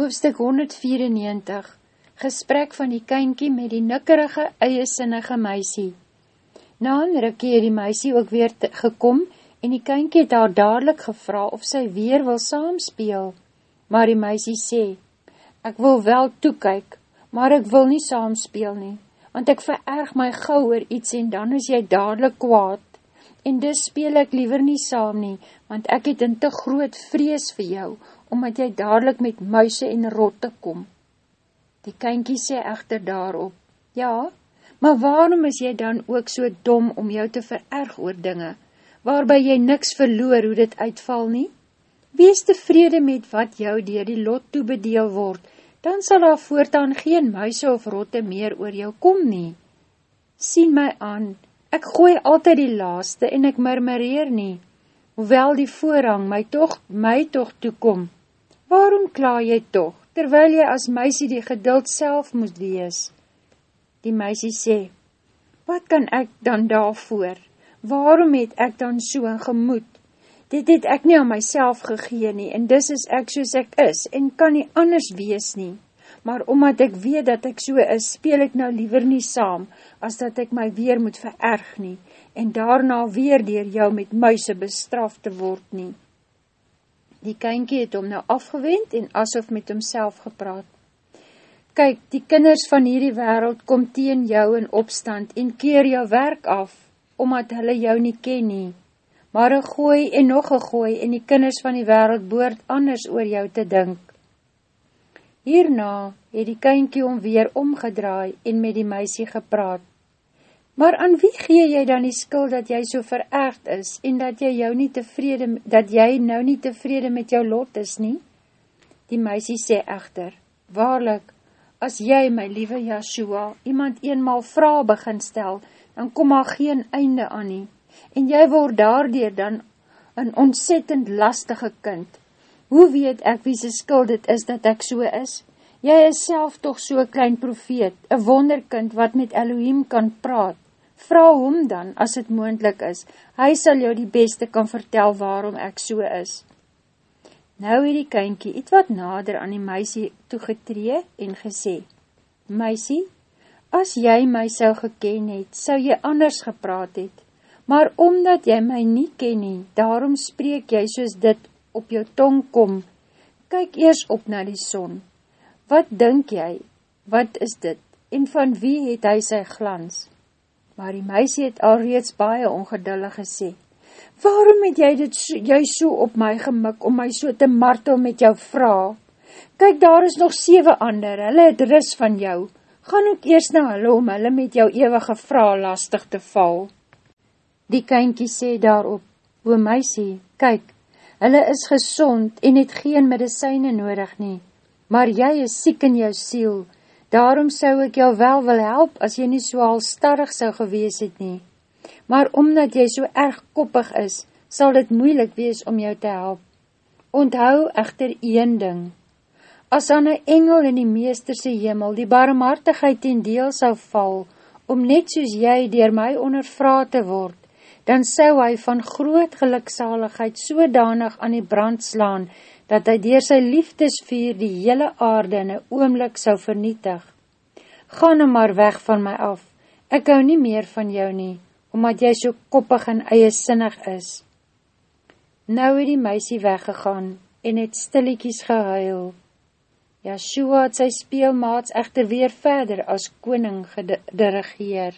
Hoofstuk 194 Gesprek van die kynkie met die nikkerige, eiesinnige meisie Na een rikkie het die meisie ook weer gekom en die kynkie het haar dadelijk gevra of sy weer wil saamspeel. Maar die meisie sê, ek wil wel toekyk, maar ek wil nie saamspeel nie, want ek vererg my gauw oor iets en dan is jy dadelijk kwaad. En dus speel ek liever nie saam nie, want ek het in te groot vrees vir jou, omdat jy dadelijk met muise en rotte kom. Die kynkie sê echter daarop, ja, maar waarom is jy dan ook so dom om jou te vererg oor dinge, waarby jy niks verloor hoe dit uitval nie? Wees tevrede met wat jou dier die lot toebedeel word, dan sal daar voortaan geen muise of rotte meer oor jou kom nie. Sien my aan, ek gooi altyd die laaste en ek murmureer nie, hoewel die voorrang my toch, my toch toekom, waarom kla jy toch, terwyl jy as meisie die geduld self moet wees? Die meisie sê, wat kan ek dan daarvoor? Waarom het ek dan so gemoed? Dit het ek nie aan myself gegeen nie, en dis is ek soos ek is, en kan nie anders wees nie. Maar omdat ek weet dat ek so is, speel ek nou liever nie saam, as dat ek my weer moet vererg nie, en daarna weer dier jou met muise bestraf te word nie. Die kynkie het hom nou afgewend en asof met homself gepraat. Kyk, die kinders van hierdie wereld kom teen jou in opstand en keer jou werk af, omdat hulle jou nie ken nie. Maar een gooi en nog een gooi en die kinders van die wereld boord anders oor jou te dink. Hierna het die kynkie om weer omgedraai en met die meisie gepraat. Maar aan wie gee jy dan die skuld dat jy so verergd is en dat jy, jou nie tevrede, dat jy nou nie tevrede met jou lot is nie? Die meisie sê echter, waarlik, as jy, my liewe Yahshua, iemand eenmaal vraag begin stel, dan kom maar geen einde aan nie, en jy word daardoor dan een ontzettend lastige kind. Hoe weet ek wie sy skuld het is dat ek so is? Jy is self toch so klein profeet, een wonderkind wat met Elohim kan praat. Vra hom dan, as het moendlik is, hy sal jou die beste kan vertel waarom ek so is. Nou het die kynkie iets wat nader aan die meisie toegetree en gesê, Meisie, as jy my sou geken het, sou jy anders gepraat het, maar omdat jy my nie ken nie, daarom spreek jy soos dit op jou tong kom, kyk eers op na die son. Wat dink jy? Wat is dit? En van wie het hy sy glans? Maar die meisie het al reeds baie ongedullig gesê, waarom het jy dit so, jy so op my gemik om my so te martel met jou vraag? Kyk, daar is nog 7 ander, hulle het ris van jou, gaan ook eers na hulle om hulle met jou eeuwige vraag lastig te val. Die kynkie sê daarop, o meisie, kyk, hulle is gezond en het geen medicijne nodig nie, maar jy is siek in jou siel, Daarom sou ek jou wel wil help, as jy nie so al starrig sou gewees het nie. Maar omdat jy so erg koppig is, sal dit moeilik wees om jou te help. Onthou echter een ding. As aan een engel in die meesterse hemel die barmhartigheid in deel sou val, om net soos jy dier my ondervra te word, dan sou hy van groot geluksaligheid sodanig aan die brand slaan, dat hy dier sy liefdesvuur die hele aarde in een oomlik sou vernietig. Ga nou maar weg van my af, ek hou nie meer van jou nie, omdat jy so koppig en eiesinnig is. Nou het die meisie weggegaan en het stilliekies gehuil. Yahshua het sy speelmaats echter weer verder as koning gedirigeer.